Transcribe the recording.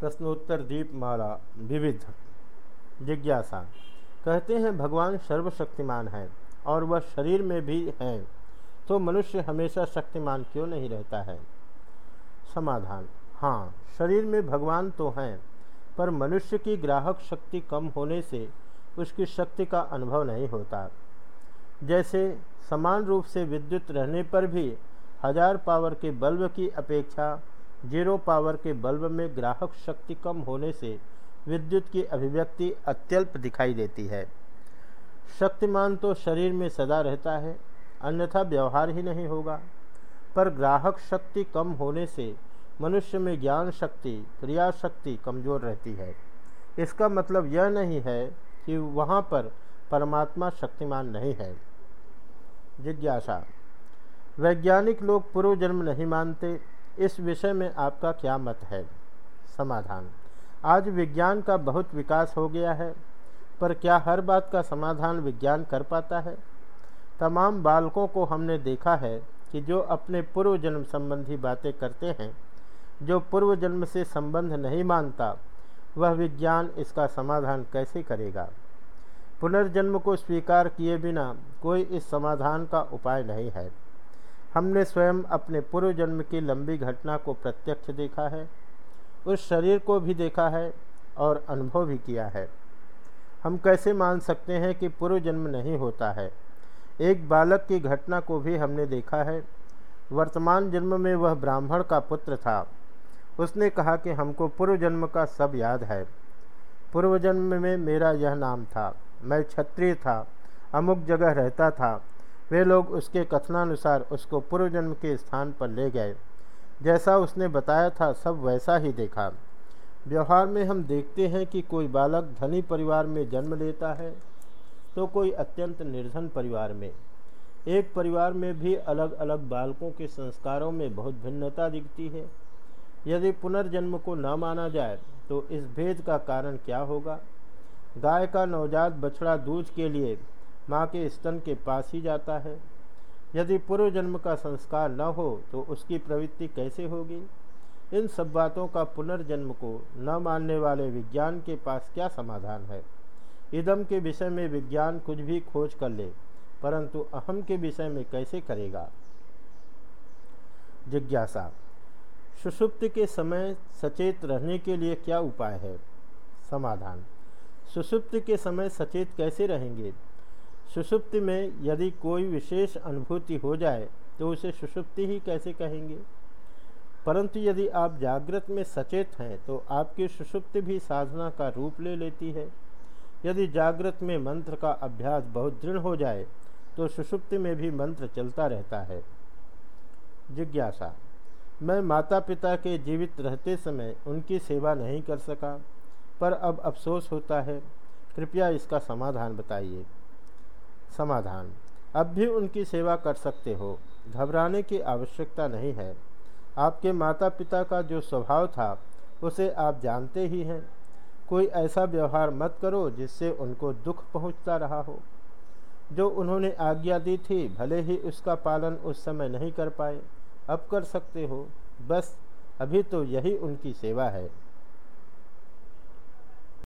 प्रश्नोत्तर दीपमाला, विविध जिज्ञासा। कहते हैं, भगवान सर्वशक्तिमान है और वह शरीर में भी है तो मनुष्य हमेशा शक्तिमान क्यों नहीं रहता है? समाधान। हाँ शरीर में भगवान तो हैं, पर मनुष्य की ग्राहक शक्ति कम होने से उसकी शक्ति का अनुभव नहीं होता। जैसे समान रूप से विद्युत रहने पर भी हज़ार पावर के बल्ब की अपेक्षा ज़ीरो पावर के बल्ब में ग्राहक शक्ति कम होने से विद्युत की अभिव्यक्ति अत्यल्प दिखाई देती है। शक्तिमान तो शरीर में सदा रहता है, अन्यथा व्यवहार ही नहीं होगा। पर ग्राहक शक्ति कम होने से मनुष्य में ज्ञान शक्ति, क्रिया शक्ति कमज़ोर रहती है। इसका मतलब यह नहीं है कि वहाँ पर परमात्मा शक्तिमान नहीं है। जिज्ञासा। वैज्ञानिक लोग पूर्व जन्म नहीं मानते इस विषय में आपका क्या मत है? समाधान। आज विज्ञान का बहुत विकास हो गया है, पर क्या हर बात का समाधान विज्ञान कर पाता है? तमाम बालकों को हमने देखा है कि जो अपने पूर्व जन्म संबंधी बातें करते हैं, जो पूर्व जन्म से संबंध नहीं मानता, वह विज्ञान इसका समाधान कैसे करेगा? पुनर्जन्म को स्वीकार किए बिना कोई इस समाधान का उपाय नहीं है। हमने स्वयं अपने पूर्व जन्म की लंबी घटना को प्रत्यक्ष देखा है, उस शरीर को भी देखा है और अनुभव भी किया है। हम कैसे मान सकते हैं कि पूर्व जन्म नहीं होता है? एक बालक की घटना को भी हमने देखा है। वर्तमान जन्म में वह ब्राह्मण का पुत्र था। उसने कहा कि हमको पूर्व जन्म का सब याद है। पूर्व जन्म में मेरा यह नाम था। मैं क्षत्रिय था, अमुक जगह रहता था वे लोग उसके कथनानुसार उसको पूर्वजन्म के स्थान पर ले गए। जैसा उसने बताया था, सब वैसा ही देखा। व्यवहार में हम देखते हैं कि कोई बालक धनी परिवार में जन्म लेता है तो कोई अत्यंत निर्धन परिवार में। एक परिवार में भी अलग अलग बालकों के संस्कारों में बहुत भिन्नता दिखती है। यदि पुनर्जन्म को न माना जाए तो इस भेद का कारण क्या होगा? गाय का नवजात बछड़ा दूध के लिए माँ के स्तन के पास ही जाता है। यदि पूर्व जन्म का संस्कार न हो तो उसकी प्रवृत्ति कैसे होगी? इन सब बातों का पुनर्जन्म को न मानने वाले विज्ञान के पास क्या समाधान है? इदम के विषय में विज्ञान कुछ भी खोज कर ले, परंतु अहम के विषय में कैसे करेगा? जिज्ञासा। सुषुप्त के समय सचेत रहने के लिए क्या उपाय है? समाधान। सुषुप्त के समय सचेत कैसे रहेंगे? सुषुप्ति में यदि कोई विशेष अनुभूति हो जाए तो उसे सुषुप्ति ही कैसे कहेंगे? परंतु यदि आप जागृत में सचेत हैं तो आपकी सुषुप्ति भी साधना का रूप ले लेती है। यदि जागृत में मंत्र का अभ्यास बहुत दृढ़ हो जाए तो सुषुप्ति में भी मंत्र चलता रहता है। जिज्ञासा। मैं माता पिता के जीवित रहते समय उनकी सेवा नहीं कर सका, पर अब अफसोस होता है। कृपया इसका समाधान बताइए। समाधान। अब भी उनकी सेवा कर सकते हो। घबराने की आवश्यकता नहीं है। आपके माता पिता का जो स्वभाव था, उसे आप जानते ही हैं। कोई ऐसा व्यवहार मत करो जिससे उनको दुख पहुँचता रहा हो। जो उन्होंने आज्ञा दी थी, भले ही उसका पालन उस समय नहीं कर पाए। अब कर सकते हो। बस, अभी तो यही उनकी सेवा है।